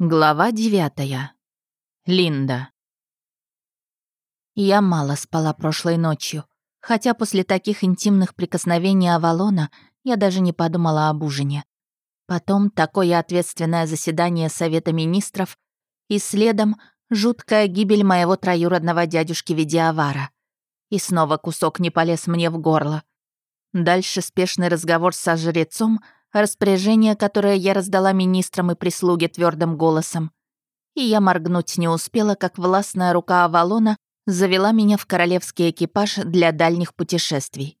Глава девятая. Линда. Я мало спала прошлой ночью, хотя после таких интимных прикосновений Авалона я даже не подумала об ужине. Потом такое ответственное заседание Совета Министров и следом жуткая гибель моего троюродного дядюшки Ведиавара. И снова кусок не полез мне в горло. Дальше спешный разговор со жрецом — распоряжение, которое я раздала министрам и прислуге твердым голосом. И я моргнуть не успела, как властная рука Авалона завела меня в королевский экипаж для дальних путешествий.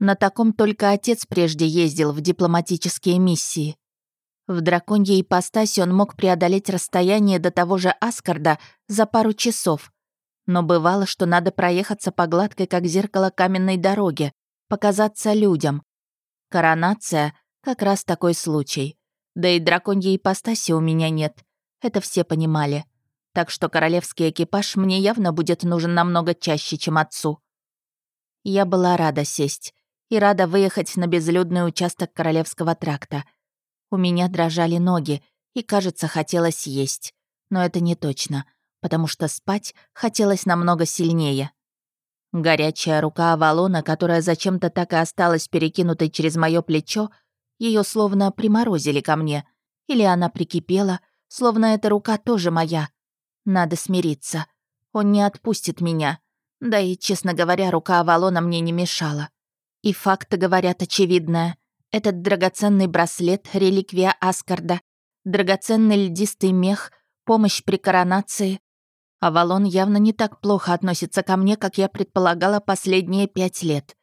На таком только отец прежде ездил в дипломатические миссии. В драконьей ипостаси он мог преодолеть расстояние до того же Аскарда за пару часов. Но бывало, что надо проехаться по гладкой, как зеркало каменной дороге, показаться людям. Коронация как раз такой случай. Да и драконьей ипостаси у меня нет. Это все понимали. Так что королевский экипаж мне явно будет нужен намного чаще, чем отцу. Я была рада сесть и рада выехать на безлюдный участок Королевского тракта. У меня дрожали ноги, и, кажется, хотелось есть. Но это не точно, потому что спать хотелось намного сильнее. Горячая рука Авалона, которая зачем-то так и осталась перекинутой через мое плечо, ее словно приморозили ко мне. Или она прикипела, словно эта рука тоже моя. Надо смириться. Он не отпустит меня. Да и, честно говоря, рука Авалона мне не мешала. И факты говорят очевидное. Этот драгоценный браслет — реликвия Аскарда. Драгоценный льдистый мех, помощь при коронации. Авалон явно не так плохо относится ко мне, как я предполагала последние пять лет.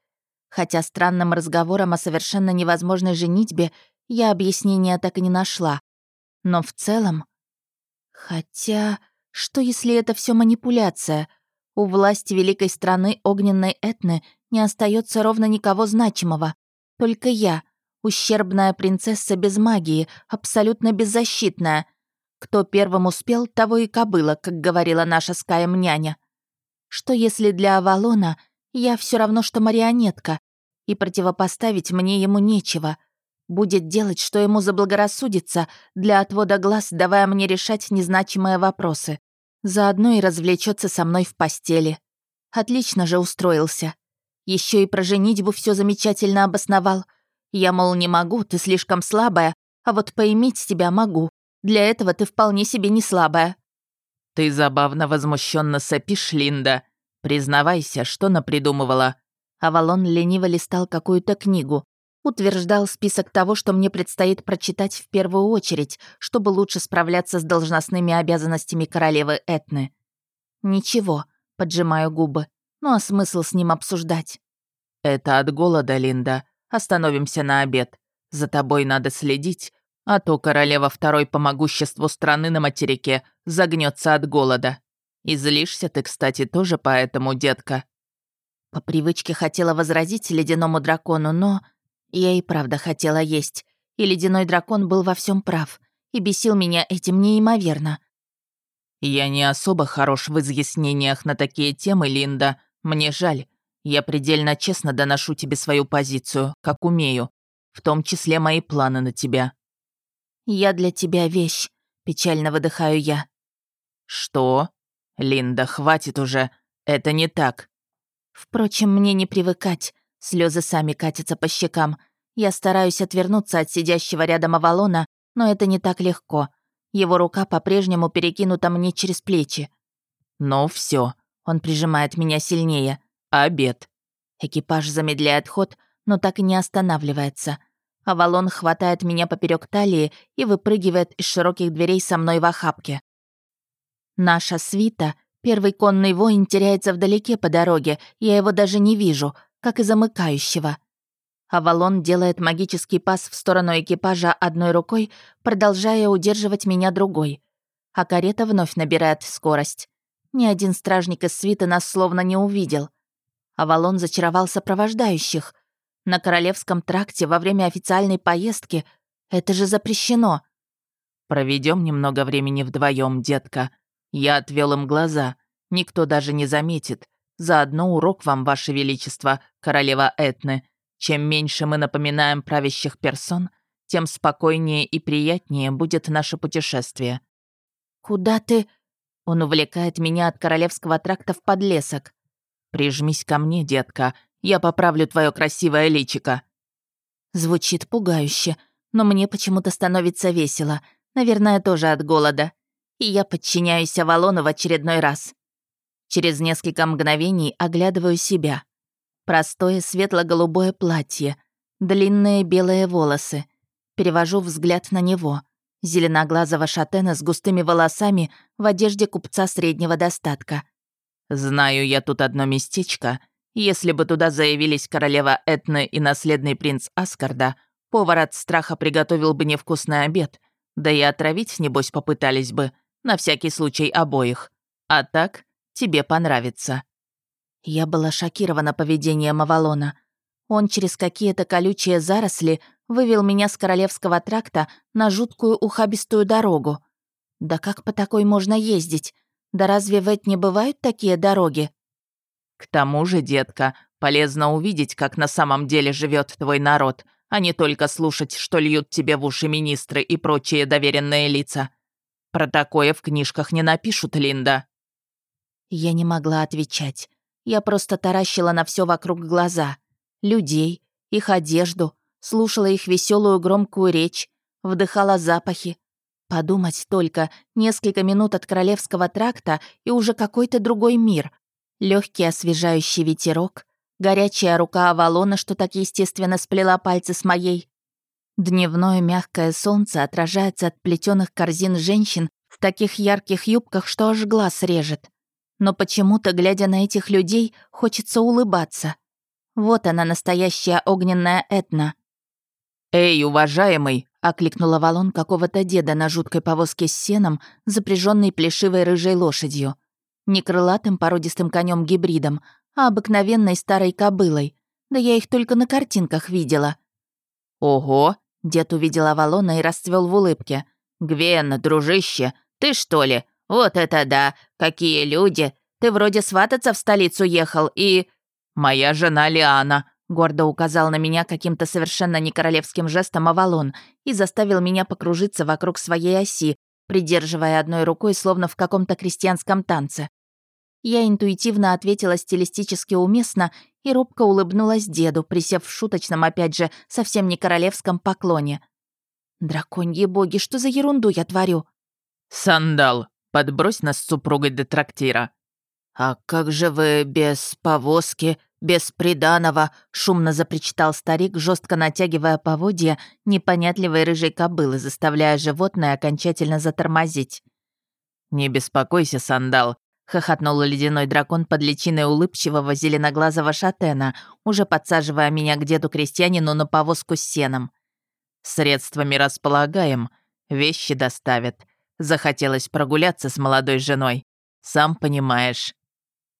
Хотя странным разговором о совершенно невозможной женитьбе я объяснения так и не нашла. Но в целом... Хотя, что если это все манипуляция? У власти великой страны огненной Этны не остается ровно никого значимого. Только я, ущербная принцесса без магии, абсолютно беззащитная. Кто первым успел, того и кобыла, как говорила наша Скаем няня. Что если для Авалона я все равно, что марионетка, и противопоставить мне ему нечего. Будет делать, что ему заблагорассудится, для отвода глаз, давая мне решать незначимые вопросы. Заодно и развлечется со мной в постели. Отлично же устроился. Еще и про женитьбу все замечательно обосновал. Я, мол, не могу, ты слишком слабая, а вот поиметь тебя могу. Для этого ты вполне себе не слабая. Ты забавно возмущенно сопишь, Линда. Признавайся, что напридумывала. Авалон лениво листал какую-то книгу. Утверждал список того, что мне предстоит прочитать в первую очередь, чтобы лучше справляться с должностными обязанностями королевы Этны. «Ничего», — поджимаю губы. «Ну а смысл с ним обсуждать?» «Это от голода, Линда. Остановимся на обед. За тобой надо следить, а то королева второй по могуществу страны на материке загнется от голода. И злишься ты, кстати, тоже поэтому, детка». По привычке хотела возразить ледяному дракону, но я и правда хотела есть. И ледяной дракон был во всем прав. И бесил меня этим неимоверно. «Я не особо хорош в изъяснениях на такие темы, Линда. Мне жаль. Я предельно честно доношу тебе свою позицию, как умею. В том числе мои планы на тебя». «Я для тебя вещь», — печально выдыхаю я. «Что? Линда, хватит уже. Это не так. Впрочем, мне не привыкать. Слезы сами катятся по щекам. Я стараюсь отвернуться от сидящего рядом Авалона, но это не так легко. Его рука по-прежнему перекинута мне через плечи. «Ну все, он прижимает меня сильнее. Обед». Экипаж замедляет ход, но так и не останавливается. Авалон хватает меня поперек талии и выпрыгивает из широких дверей со мной в охапке. Наша свита Первый конный воин теряется вдалеке по дороге, я его даже не вижу, как и замыкающего. Авалон делает магический пас в сторону экипажа одной рукой, продолжая удерживать меня другой. А карета вновь набирает скорость. Ни один стражник из свита нас словно не увидел. Авалон зачаровал сопровождающих. На Королевском тракте во время официальной поездки это же запрещено. Проведем немного времени вдвоем, детка», я отвел им глаза. Никто даже не заметит. Заодно урок вам, Ваше Величество, королева Этны. Чем меньше мы напоминаем правящих персон, тем спокойнее и приятнее будет наше путешествие. «Куда ты...» Он увлекает меня от королевского тракта в подлесок. «Прижмись ко мне, детка, я поправлю твое красивое личико». Звучит пугающе, но мне почему-то становится весело. Наверное, тоже от голода. И я подчиняюсь Авалону в очередной раз. Через несколько мгновений оглядываю себя. Простое светло-голубое платье, длинные белые волосы. Перевожу взгляд на него. Зеленоглазого шатена с густыми волосами в одежде купца среднего достатка. «Знаю я тут одно местечко. Если бы туда заявились королева Этны и наследный принц Аскарда, повар от страха приготовил бы невкусный обед. Да и отравить, небось, попытались бы. На всякий случай обоих. А так, тебе понравится». Я была шокирована поведением Авалона. Он через какие-то колючие заросли вывел меня с Королевского тракта на жуткую ухабистую дорогу. Да как по такой можно ездить? Да разве в Этне бывают такие дороги? К тому же, детка, полезно увидеть, как на самом деле живет твой народ, а не только слушать, что льют тебе в уши министры и прочие доверенные лица. Про такое в книжках не напишут, Линда. Я не могла отвечать. Я просто таращила на все вокруг глаза. Людей, их одежду, слушала их веселую громкую речь, вдыхала запахи. Подумать только, несколько минут от Королевского тракта и уже какой-то другой мир. Легкий освежающий ветерок, горячая рука Авалона, что так естественно сплела пальцы с моей. Дневное мягкое солнце отражается от плетеных корзин женщин в таких ярких юбках, что аж глаз режет. Но почему-то, глядя на этих людей, хочется улыбаться. Вот она, настоящая огненная Этна. «Эй, уважаемый!» — окликнула валон какого-то деда на жуткой повозке с сеном, запряженной плешивой рыжей лошадью. Не крылатым породистым конем гибридом а обыкновенной старой кобылой. Да я их только на картинках видела. «Ого!» — дед увидел Авалона и расцвел в улыбке. «Гвен, дружище, ты что ли? Вот это да! Какие люди! Ты вроде свататься в столицу ехал и...» «Моя жена Лиана», Гордо указал на меня каким-то совершенно не королевским жестом Авалон и заставил меня покружиться вокруг своей оси, придерживая одной рукой, словно в каком-то крестьянском танце. Я интуитивно ответила стилистически уместно и робко улыбнулась деду, присев в шуточном, опять же, совсем не королевском поклоне. «Драконьи боги, что за ерунду я творю?» «Сандал, подбрось нас с супругой до трактира». «А как же вы без повозки?» «Без приданого!» — шумно запричитал старик, жестко натягивая поводья непонятливой рыжей кобылы, заставляя животное окончательно затормозить. «Не беспокойся, Сандал!» — хохотнул ледяной дракон под личиной улыбчивого зеленоглазого шатена, уже подсаживая меня к деду-крестьянину на повозку с сеном. «Средствами располагаем, вещи доставят. Захотелось прогуляться с молодой женой. Сам понимаешь».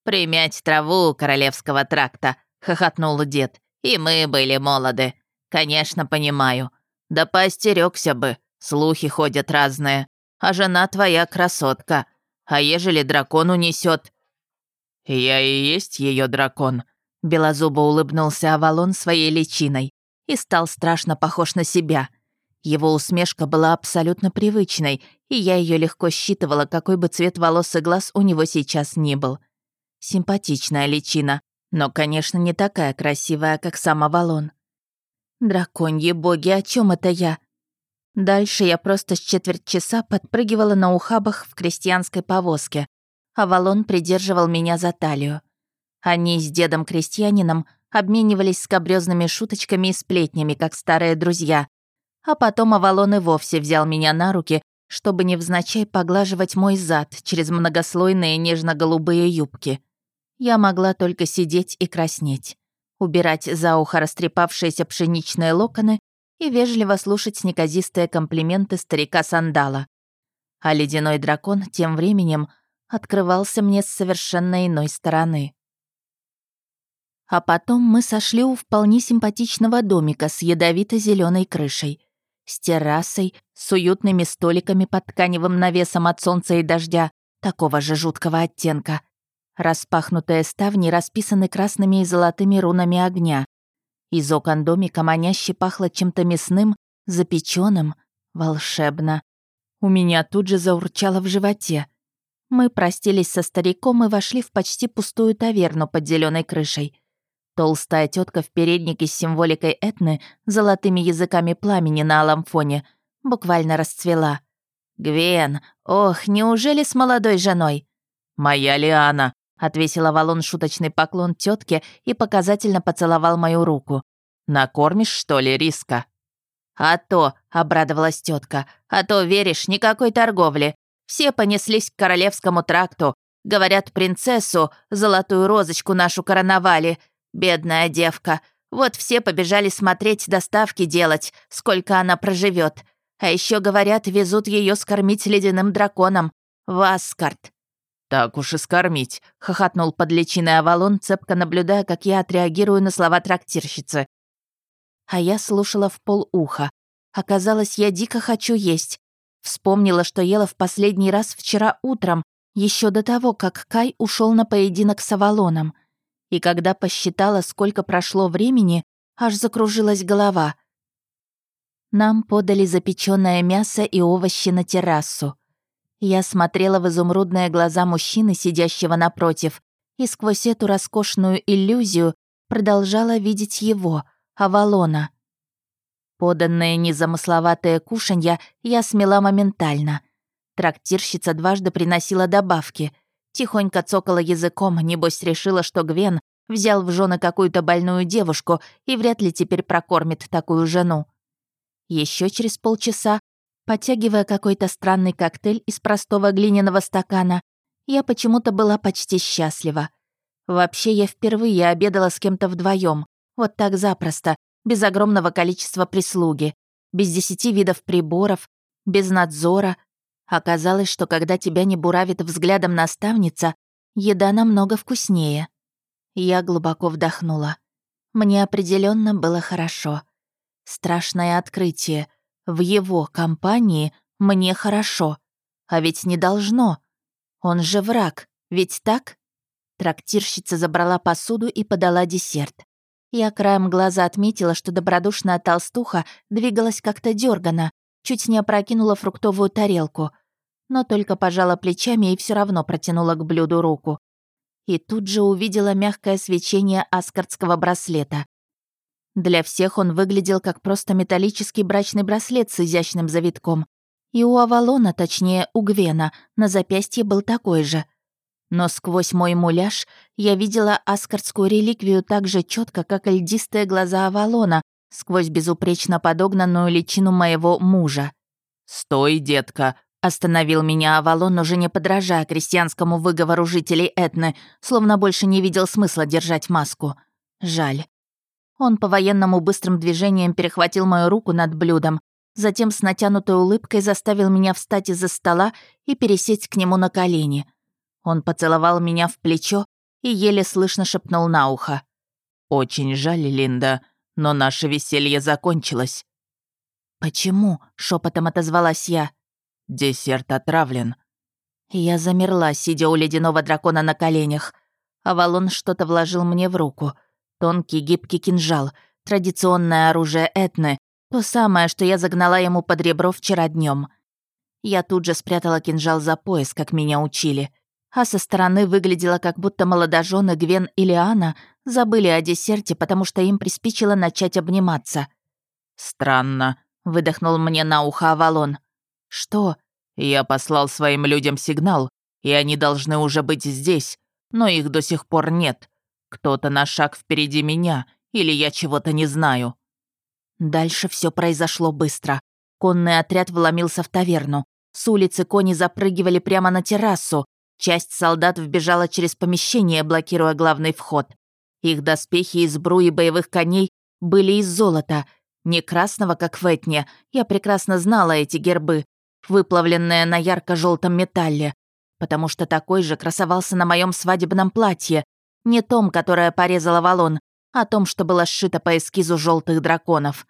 «Примять траву королевского тракта», — хохотнул дед. «И мы были молоды. Конечно, понимаю. Да поостерёгся бы, слухи ходят разные. А жена твоя красотка. А ежели дракон унесет? «Я и есть ее дракон», — белозубо улыбнулся Авалон своей личиной и стал страшно похож на себя. Его усмешка была абсолютно привычной, и я ее легко считывала, какой бы цвет волос и глаз у него сейчас ни был — Симпатичная личина, но, конечно, не такая красивая, как сам Авалон. Драконьи боги, о чем это я? Дальше я просто с четверть часа подпрыгивала на ухабах в крестьянской повозке. Авалон придерживал меня за талию. Они с дедом-крестьянином обменивались скобрёзными шуточками и сплетнями, как старые друзья. А потом Авалон и вовсе взял меня на руки, чтобы невзначай поглаживать мой зад через многослойные нежно-голубые юбки. Я могла только сидеть и краснеть, убирать за ухо растрепавшиеся пшеничные локоны и вежливо слушать неказистые комплименты старика Сандала. А ледяной дракон тем временем открывался мне с совершенно иной стороны. А потом мы сошли у вполне симпатичного домика с ядовито зеленой крышей, с террасой, с уютными столиками под тканевым навесом от солнца и дождя, такого же жуткого оттенка, Распахнутые ставни расписаны красными и золотыми рунами огня. Из окон домика маняще пахло чем-то мясным, запеченным, волшебно. У меня тут же заурчало в животе. Мы простились со стариком и вошли в почти пустую таверну под зеленой крышей. Толстая тетка в переднике с символикой Этны, золотыми языками пламени на алом фоне, буквально расцвела. «Гвен, ох, неужели с молодой женой?» «Моя Лиана», — отвесила Валон шуточный поклон тетке и показательно поцеловал мою руку. «Накормишь, что ли, риска?» «А то», — обрадовалась тетка, «а то, веришь, никакой торговли. Все понеслись к королевскому тракту. Говорят, принцессу, золотую розочку нашу короновали. Бедная девка. Вот все побежали смотреть, доставки делать, сколько она проживет. А еще говорят, везут ее скормить ледяным драконом. В Аскарт. «Так уж и скормить», — хохотнул под личиной Авалон, цепко наблюдая, как я отреагирую на слова трактирщицы а я слушала в полуха. Оказалось, я дико хочу есть. Вспомнила, что ела в последний раз вчера утром, еще до того, как Кай ушел на поединок с Авалоном. И когда посчитала, сколько прошло времени, аж закружилась голова. Нам подали запеченное мясо и овощи на террасу. Я смотрела в изумрудные глаза мужчины, сидящего напротив, и сквозь эту роскошную иллюзию продолжала видеть его, Авалона. Поданное незамысловатое кушанья я смела моментально. Трактирщица дважды приносила добавки. Тихонько цокала языком, небось решила, что Гвен взял в жены какую-то больную девушку и вряд ли теперь прокормит такую жену. Еще через полчаса, подтягивая какой-то странный коктейль из простого глиняного стакана, я почему-то была почти счастлива. Вообще, я впервые обедала с кем-то вдвоем. Вот так запросто, без огромного количества прислуги, без десяти видов приборов, без надзора. Оказалось, что когда тебя не буравит взглядом наставница, еда намного вкуснее. Я глубоко вдохнула. Мне определенно было хорошо. Страшное открытие. В его компании мне хорошо. А ведь не должно. Он же враг, ведь так? Трактирщица забрала посуду и подала десерт. Я краем глаза отметила, что добродушная толстуха двигалась как-то дёрганно, чуть не опрокинула фруктовую тарелку, но только пожала плечами и все равно протянула к блюду руку. И тут же увидела мягкое свечение аскардского браслета. Для всех он выглядел как просто металлический брачный браслет с изящным завитком. И у Авалона, точнее, у Гвена, на запястье был такой же — но сквозь мой муляж я видела аскардскую реликвию так же четко, как льдистые глаза Авалона сквозь безупречно подогнанную личину моего мужа. «Стой, детка!» — остановил меня Авалон, уже не подражая крестьянскому выговору жителей Этны, словно больше не видел смысла держать маску. Жаль. Он по-военному быстрым движением перехватил мою руку над блюдом, затем с натянутой улыбкой заставил меня встать из-за стола и пересесть к нему на колени — он поцеловал меня в плечо и еле слышно шепнул на ухо. «Очень жаль, Линда, но наше веселье закончилось». «Почему?» — шепотом отозвалась я. «Десерт отравлен». Я замерла, сидя у ледяного дракона на коленях. Авалон что-то вложил мне в руку. Тонкий гибкий кинжал, традиционное оружие Этны, то самое, что я загнала ему под ребро вчера днем. Я тут же спрятала кинжал за пояс, как меня учили а со стороны выглядело, как будто молодожены Гвен и Лиана забыли о десерте, потому что им приспичило начать обниматься. «Странно», — выдохнул мне на ухо Авалон. «Что?» «Я послал своим людям сигнал, и они должны уже быть здесь, но их до сих пор нет. Кто-то на шаг впереди меня, или я чего-то не знаю». Дальше все произошло быстро. Конный отряд вломился в таверну. С улицы кони запрыгивали прямо на террасу, Часть солдат вбежала через помещение, блокируя главный вход. Их доспехи из бруи боевых коней были из золота, не красного, как в Этне. Я прекрасно знала эти гербы, выплавленные на ярко желтом металле, потому что такой же красовался на моем свадебном платье, не том, которое порезала Валон, а том, что было сшито по эскизу желтых драконов.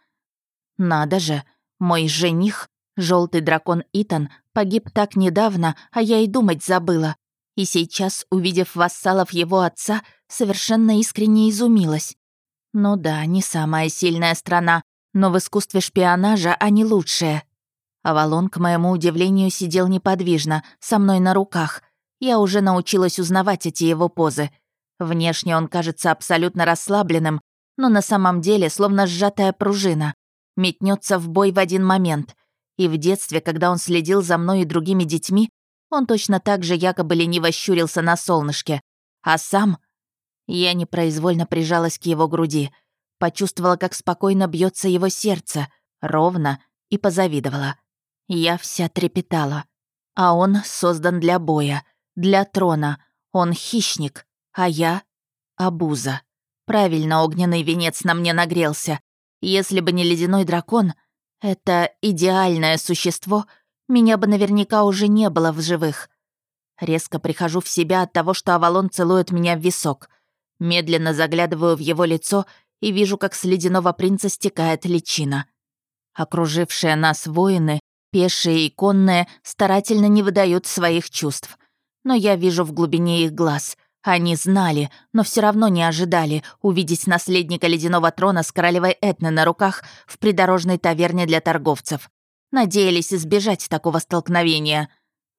Надо же, мой жених, желтый дракон Итан, погиб так недавно, а я и думать забыла. И сейчас, увидев вассалов его отца, совершенно искренне изумилась. Ну да, не самая сильная страна, но в искусстве шпионажа они лучшие. Авалон, к моему удивлению, сидел неподвижно, со мной на руках. Я уже научилась узнавать эти его позы. Внешне он кажется абсолютно расслабленным, но на самом деле словно сжатая пружина. Метнется в бой в один момент. И в детстве, когда он следил за мной и другими детьми, он точно так же якобы лениво щурился на солнышке. А сам... Я непроизвольно прижалась к его груди, почувствовала, как спокойно бьется его сердце, ровно, и позавидовала. Я вся трепетала. А он создан для боя, для трона. Он хищник, а я — обуза. Правильно огненный венец на мне нагрелся. Если бы не ледяной дракон, это идеальное существо, меня бы наверняка уже не было в живых. Резко прихожу в себя от того, что Авалон целует меня в висок. Медленно заглядываю в его лицо и вижу, как с ледяного принца стекает личина. Окружившие нас воины, пешие и конные, старательно не выдают своих чувств. Но я вижу в глубине их глаз. Они знали, но все равно не ожидали увидеть наследника ледяного трона с королевой Этны на руках в придорожной таверне для торговцев. Надеялись избежать такого столкновения.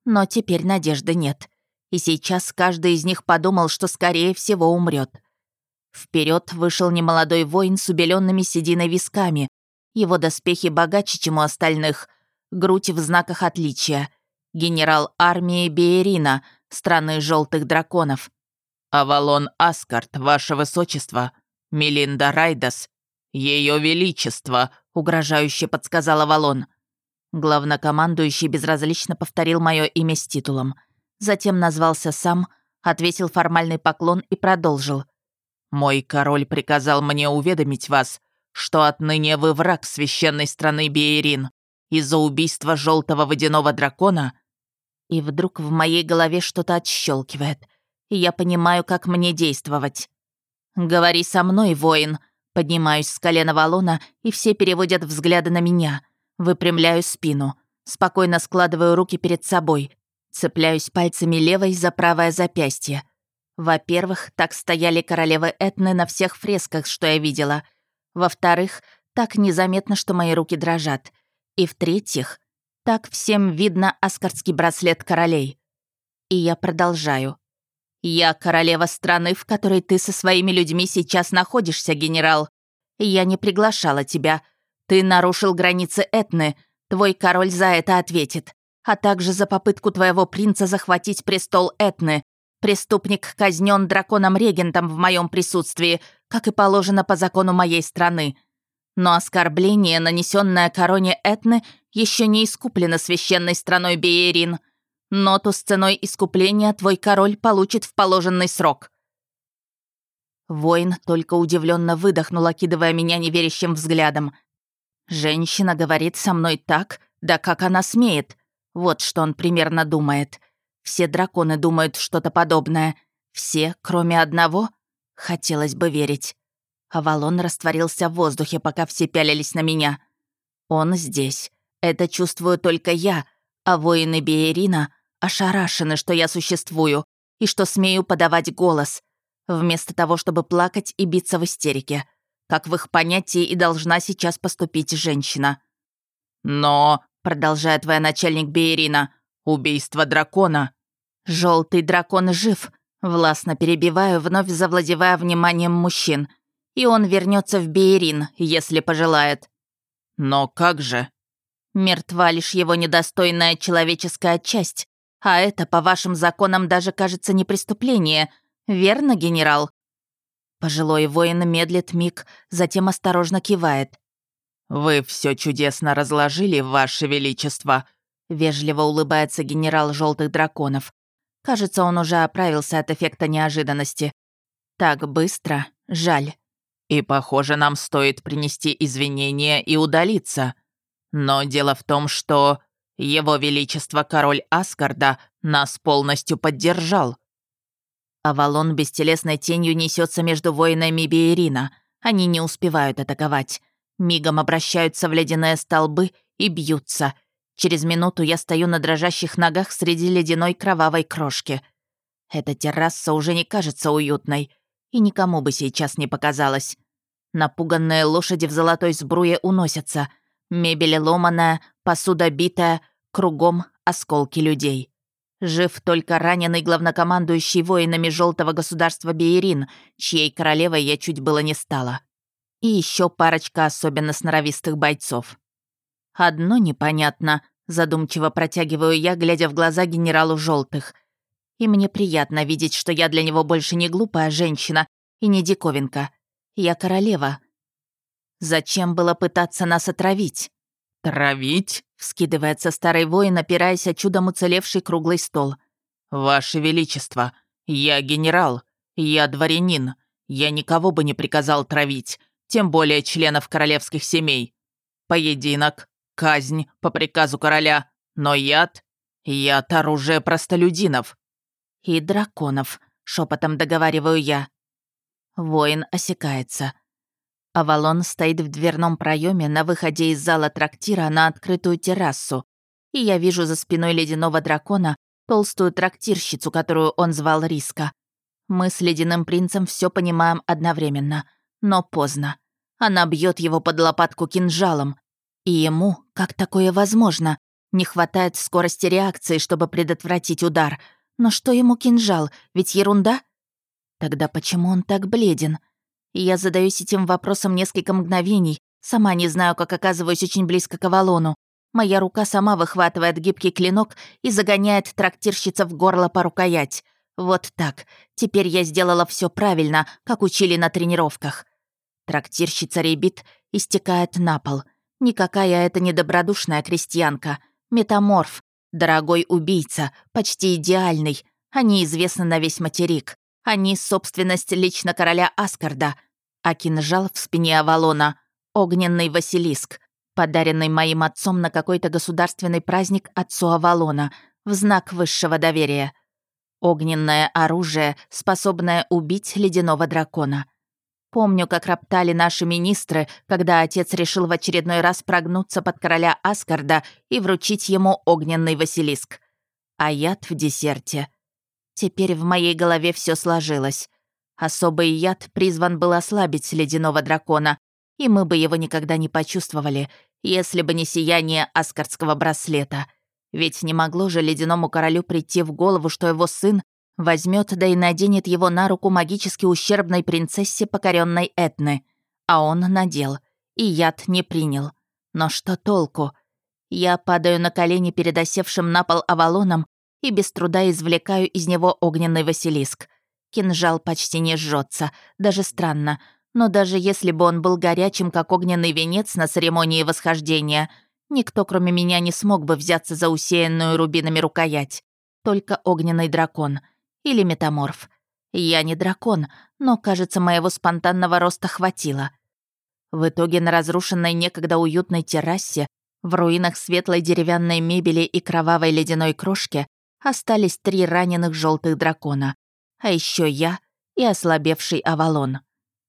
Но теперь надежды нет. И сейчас каждый из них подумал, что скорее всего умрет. Вперед вышел немолодой воин с убеленными сединой висками. Его доспехи богаче, чем у остальных. Грудь в знаках отличия. Генерал армии Беерина, страны желтых драконов. «Авалон Аскарт, ваше высочество. Мелинда Райдас. Ее величество», — угрожающе подсказал Авалон. Главнокомандующий безразлично повторил мое имя с титулом. Затем назвался сам, ответил формальный поклон и продолжил. «Мой король приказал мне уведомить вас, что отныне вы враг священной страны Биерин. Из-за убийства желтого водяного дракона...» И вдруг в моей голове что-то отщелкивает, и я понимаю, как мне действовать. «Говори со мной, воин!» Поднимаюсь с колена валона, и все переводят взгляды на меня — Выпрямляю спину. Спокойно складываю руки перед собой. Цепляюсь пальцами левой за правое запястье. Во-первых, так стояли королевы Этны на всех фресках, что я видела. Во-вторых, так незаметно, что мои руки дрожат. И в-третьих, так всем видно аскардский браслет королей. И я продолжаю. «Я королева страны, в которой ты со своими людьми сейчас находишься, генерал. Я не приглашала тебя, ты нарушил границы Этны, твой король за это ответит, а также за попытку твоего принца захватить престол Этны. Преступник казнен драконом-регентом в моем присутствии, как и положено по закону моей страны. Но оскорбление, нанесенное короне Этны, еще не искуплено священной страной Беерин. Ноту с ценой искупления твой король получит в положенный срок. Воин только удивленно выдохнул, окидывая меня неверящим взглядом. Женщина говорит со мной так, да как она смеет. Вот что он примерно думает. Все драконы думают что-то подобное. Все, кроме одного? Хотелось бы верить. Авалон растворился в воздухе, пока все пялились на меня. Он здесь. Это чувствую только я, а воины Биерина ошарашены, что я существую и что смею подавать голос, вместо того, чтобы плакать и биться в истерике как в их понятии и должна сейчас поступить женщина. «Но», — продолжает военачальник Бейрина, — «убийство дракона». Желтый дракон жив», — властно перебиваю, вновь завладевая вниманием мужчин. «И он вернется в Бейрин, если пожелает». «Но как же?» «Мертва лишь его недостойная человеческая часть, а это, по вашим законам, даже кажется не преступление. Верно, генерал?» Пожилой воин медлит миг, затем осторожно кивает. «Вы все чудесно разложили, Ваше Величество», — вежливо улыбается генерал желтых драконов. Кажется, он уже оправился от эффекта неожиданности. Так быстро, жаль. И, похоже, нам стоит принести извинения и удалиться. Но дело в том, что Его Величество Король Аскарда нас полностью поддержал. Авалон бестелесной тенью несется между воинами Биерина. Они не успевают атаковать. Мигом обращаются в ледяные столбы и бьются. Через минуту я стою на дрожащих ногах среди ледяной кровавой крошки. Эта терраса уже не кажется уютной. И никому бы сейчас не показалось. Напуганные лошади в золотой сбруе уносятся. Мебель ломаная, посуда битая, кругом осколки людей. Жив только раненый главнокомандующий воинами Желтого государства Беерин, чьей королевой я чуть было не стала. И еще парочка особенно сноровистых бойцов. Одно непонятно, задумчиво протягиваю я, глядя в глаза генералу Желтых. И мне приятно видеть, что я для него больше не глупая женщина и не диковинка. Я королева. Зачем было пытаться нас отравить? «Травить?» — вскидывается старый воин, опираясь о чудом уцелевший круглый стол. «Ваше Величество, я генерал, я дворянин, я никого бы не приказал травить, тем более членов королевских семей. Поединок, казнь по приказу короля, но яд... Яд — оружие простолюдинов». «И драконов», — шепотом договариваю я. Воин осекается. Авалон стоит в дверном проеме на выходе из зала трактира на открытую террасу, и я вижу за спиной ледяного дракона толстую трактирщицу, которую он звал Риска. Мы с ледяным принцем все понимаем одновременно, но поздно. Она бьет его под лопатку кинжалом. И ему, как такое возможно, не хватает скорости реакции, чтобы предотвратить удар. Но что ему кинжал? Ведь ерунда? Тогда почему он так бледен? Я задаюсь этим вопросом несколько мгновений, сама не знаю, как оказываюсь очень близко к Авалону. Моя рука сама выхватывает гибкий клинок и загоняет трактирщица в горло по рукоять. Вот так. Теперь я сделала все правильно, как учили на тренировках. Трактирщица ребит и стекает на пол. Никакая это не добродушная крестьянка. Метаморф. Дорогой убийца. Почти идеальный. Они известны на весь материк. Они — собственность лично короля Аскарда, а кинжал в спине Авалона — огненный Василиск, подаренный моим отцом на какой-то государственный праздник отцу Авалона в знак высшего доверия. Огненное оружие, способное убить ледяного дракона. Помню, как роптали наши министры, когда отец решил в очередной раз прогнуться под короля Аскарда и вручить ему огненный Василиск. А яд в десерте — Теперь в моей голове все сложилось. Особый яд призван был ослабить ледяного дракона, и мы бы его никогда не почувствовали, если бы не сияние аскардского браслета. Ведь не могло же ледяному королю прийти в голову, что его сын возьмет да и наденет его на руку магически ущербной принцессе покоренной Этны. А он надел, и яд не принял. Но что толку? Я падаю на колени перед осевшим на пол Авалоном и без труда извлекаю из него огненный Василиск. Кинжал почти не жжется, даже странно. Но даже если бы он был горячим, как огненный венец на церемонии восхождения, никто, кроме меня, не смог бы взяться за усеянную рубинами рукоять. Только огненный дракон. Или метаморф. Я не дракон, но, кажется, моего спонтанного роста хватило. В итоге на разрушенной некогда уютной террасе, в руинах светлой деревянной мебели и кровавой ледяной крошки, остались три раненых желтых дракона, а еще я и ослабевший Авалон.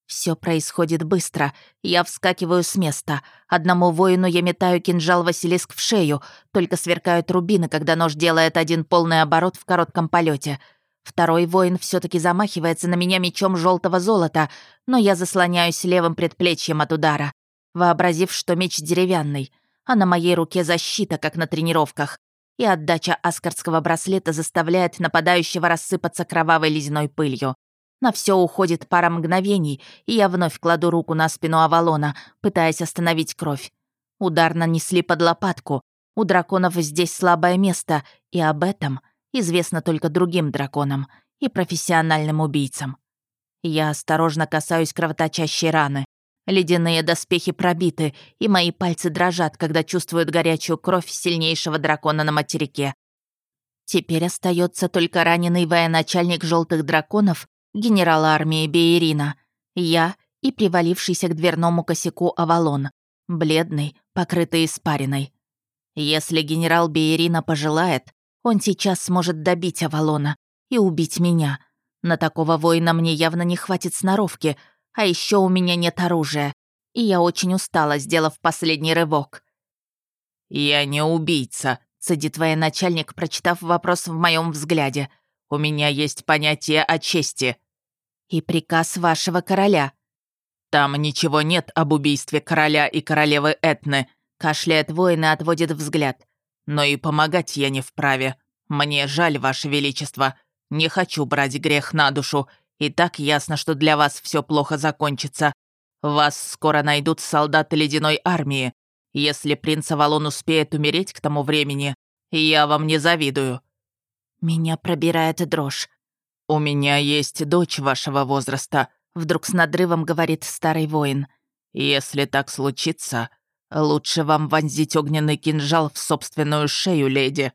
Все происходит быстро. Я вскакиваю с места. Одному воину я метаю кинжал Василиск в шею, только сверкают рубины, когда нож делает один полный оборот в коротком полете. Второй воин все таки замахивается на меня мечом желтого золота, но я заслоняюсь левым предплечьем от удара, вообразив, что меч деревянный, а на моей руке защита, как на тренировках и отдача аскарского браслета заставляет нападающего рассыпаться кровавой ледяной пылью. На все уходит пара мгновений, и я вновь кладу руку на спину Авалона, пытаясь остановить кровь. Удар нанесли под лопатку. У драконов здесь слабое место, и об этом известно только другим драконам и профессиональным убийцам. Я осторожно касаюсь кровоточащей раны. Ледяные доспехи пробиты, и мои пальцы дрожат, когда чувствуют горячую кровь сильнейшего дракона на материке. Теперь остается только раненый военачальник желтых драконов, генерал армии Беерина, я и привалившийся к дверному косяку Авалон, бледный, покрытый испариной. Если генерал Беерина пожелает, он сейчас сможет добить Авалона и убить меня. На такого воина мне явно не хватит сноровки — а еще у меня нет оружия, и я очень устала, сделав последний рывок. «Я не убийца», — цедит начальник, прочитав вопрос в моем взгляде. «У меня есть понятие о чести». «И приказ вашего короля». «Там ничего нет об убийстве короля и королевы Этны. Кашляет воин и отводит взгляд. Но и помогать я не вправе. Мне жаль, Ваше Величество. Не хочу брать грех на душу. И так ясно, что для вас все плохо закончится. Вас скоро найдут солдаты ледяной армии. Если принц Авалон успеет умереть к тому времени, я вам не завидую». Меня пробирает дрожь. «У меня есть дочь вашего возраста», — вдруг с надрывом говорит старый воин. «Если так случится, лучше вам вонзить огненный кинжал в собственную шею, леди».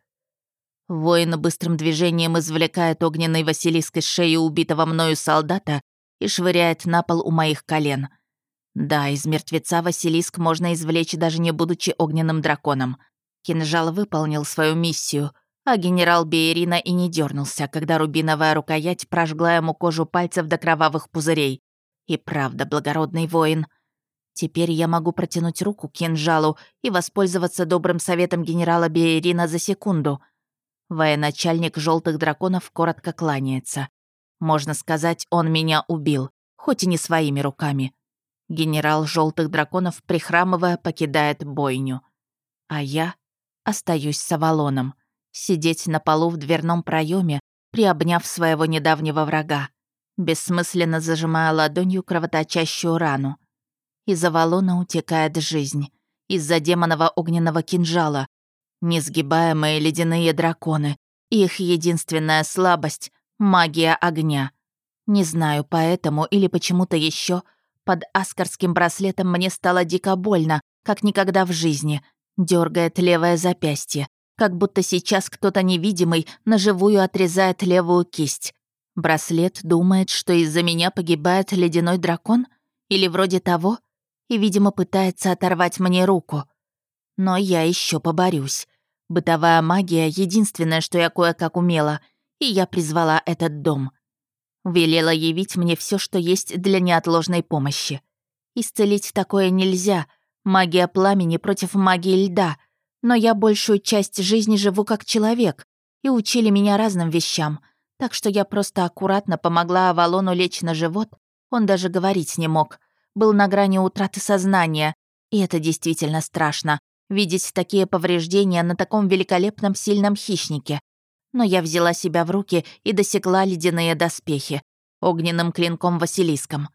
Воин быстрым движением извлекает огненный Василиск из шеи убитого мною солдата и швыряет на пол у моих колен. Да, из мертвеца Василиск можно извлечь, даже не будучи огненным драконом. Кинжал выполнил свою миссию, а генерал Беерина и не дернулся, когда рубиновая рукоять прожгла ему кожу пальцев до кровавых пузырей. И правда, благородный воин. Теперь я могу протянуть руку к кинжалу и воспользоваться добрым советом генерала Беерина за секунду — Военачальник желтых драконов коротко кланяется. Можно сказать, он меня убил, хоть и не своими руками. Генерал желтых драконов, прихрамывая, покидает бойню. А я остаюсь с Авалоном, сидеть на полу в дверном проеме, приобняв своего недавнего врага, бессмысленно зажимая ладонью кровоточащую рану. Из Авалона утекает жизнь. Из-за демонового огненного кинжала, Несгибаемые ледяные драконы. Их единственная слабость — магия огня. Не знаю, поэтому или почему-то еще под аскарским браслетом мне стало дико больно, как никогда в жизни. Дергает левое запястье, как будто сейчас кто-то невидимый наживую отрезает левую кисть. Браслет думает, что из-за меня погибает ледяной дракон? Или вроде того? И, видимо, пытается оторвать мне руку. Но я еще поборюсь. Бытовая магия — единственное, что я кое-как умела, и я призвала этот дом. Велела явить мне все, что есть для неотложной помощи. Исцелить такое нельзя. Магия пламени против магии льда. Но я большую часть жизни живу как человек, и учили меня разным вещам. Так что я просто аккуратно помогла Авалону лечь на живот. Он даже говорить не мог. Был на грани утраты сознания. И это действительно страшно видеть такие повреждения на таком великолепном сильном хищнике. Но я взяла себя в руки и досекла ледяные доспехи огненным клинком Василиском.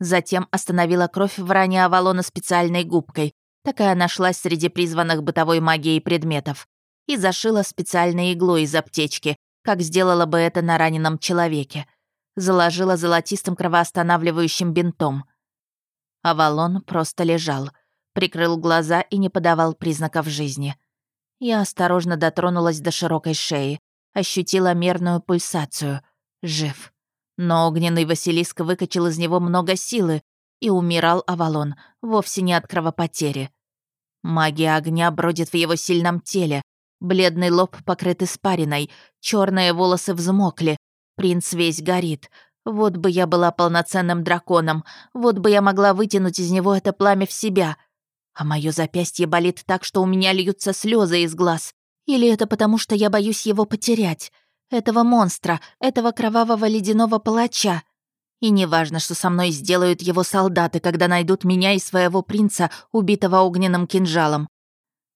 Затем остановила кровь в ране Авалона специальной губкой, такая нашлась среди призванных бытовой магией предметов, и зашила специальной иглой из аптечки, как сделала бы это на раненом человеке. Заложила золотистым кровоостанавливающим бинтом. Авалон просто лежал — прикрыл глаза и не подавал признаков жизни. Я осторожно дотронулась до широкой шеи, ощутила мерную пульсацию. Жив. Но огненный Василиск выкачал из него много силы, и умирал Авалон вовсе не от кровопотери. Магия огня бродит в его сильном теле, бледный лоб покрыт испариной, черные волосы взмокли, принц весь горит. Вот бы я была полноценным драконом, вот бы я могла вытянуть из него это пламя в себя — а мое запястье болит так, что у меня льются слезы из глаз. Или это потому, что я боюсь его потерять? Этого монстра, этого кровавого ледяного палача. И неважно, что со мной сделают его солдаты, когда найдут меня и своего принца, убитого огненным кинжалом.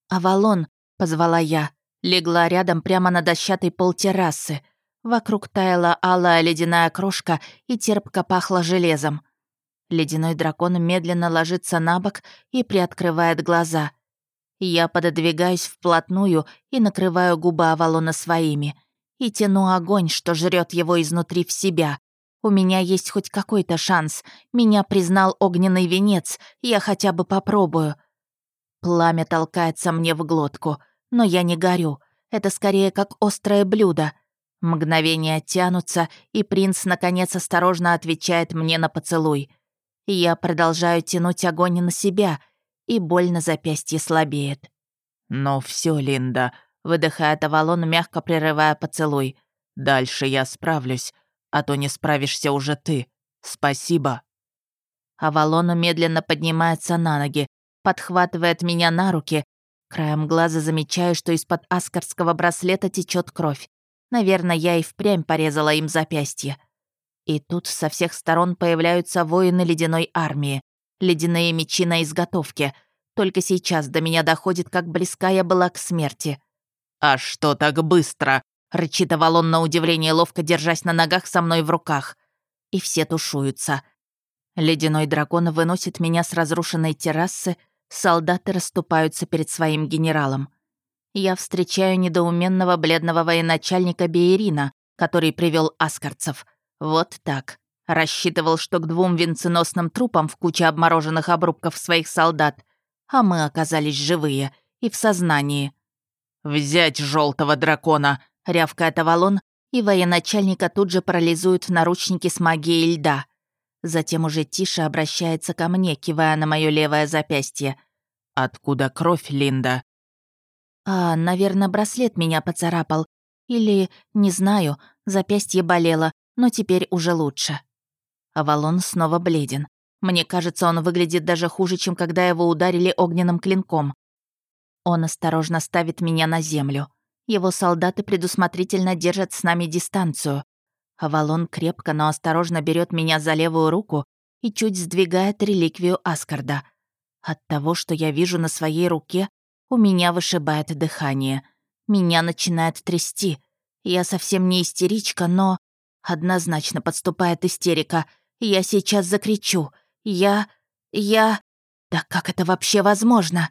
«Авалон», — позвала я, легла рядом прямо на дощатый пол террасы. Вокруг таяла алая ледяная крошка и терпко пахло железом. Ледяной дракон медленно ложится на бок и приоткрывает глаза. Я пододвигаюсь вплотную и накрываю губы Авалона своими. И тяну огонь, что жрет его изнутри в себя. У меня есть хоть какой-то шанс. Меня признал огненный венец, я хотя бы попробую. Пламя толкается мне в глотку, но я не горю. Это скорее как острое блюдо. Мгновения тянутся, и принц, наконец, осторожно отвечает мне на поцелуй — я продолжаю тянуть огонь на себя, и боль на запястье слабеет. «Ну все, Линда», — выдыхает Авалон, мягко прерывая поцелуй. «Дальше я справлюсь, а то не справишься уже ты. Спасибо». Авалон медленно поднимается на ноги, подхватывает меня на руки. Краем глаза замечаю, что из-под аскарского браслета течет кровь. Наверное, я и впрямь порезала им запястье. И тут со всех сторон появляются воины ледяной армии. Ледяные мечи на изготовке. Только сейчас до меня доходит, как близка я была к смерти. «А что так быстро?» — рычит Авалон на удивление, ловко держась на ногах со мной в руках. И все тушуются. Ледяной дракон выносит меня с разрушенной террасы, солдаты расступаются перед своим генералом. Я встречаю недоуменного бледного военачальника Беерина, который привел аскарцев. Вот так. Рассчитывал, что к двум венценосным трупам в куче обмороженных обрубков своих солдат, а мы оказались живые и в сознании. «Взять желтого дракона!» — рявкает Авалон, и военачальника тут же парализуют наручники с магией льда. Затем уже тише обращается ко мне, кивая на мое левое запястье. «Откуда кровь, Линда?» «А, наверное, браслет меня поцарапал. Или, не знаю, запястье болело, но теперь уже лучше». Авалон снова бледен. Мне кажется, он выглядит даже хуже, чем когда его ударили огненным клинком. Он осторожно ставит меня на землю. Его солдаты предусмотрительно держат с нами дистанцию. Авалон крепко, но осторожно берет меня за левую руку и чуть сдвигает реликвию Аскарда. От того, что я вижу на своей руке, у меня вышибает дыхание. Меня начинает трясти. Я совсем не истеричка, но... Однозначно подступает истерика — я сейчас закричу. Я... я... Да как это вообще возможно?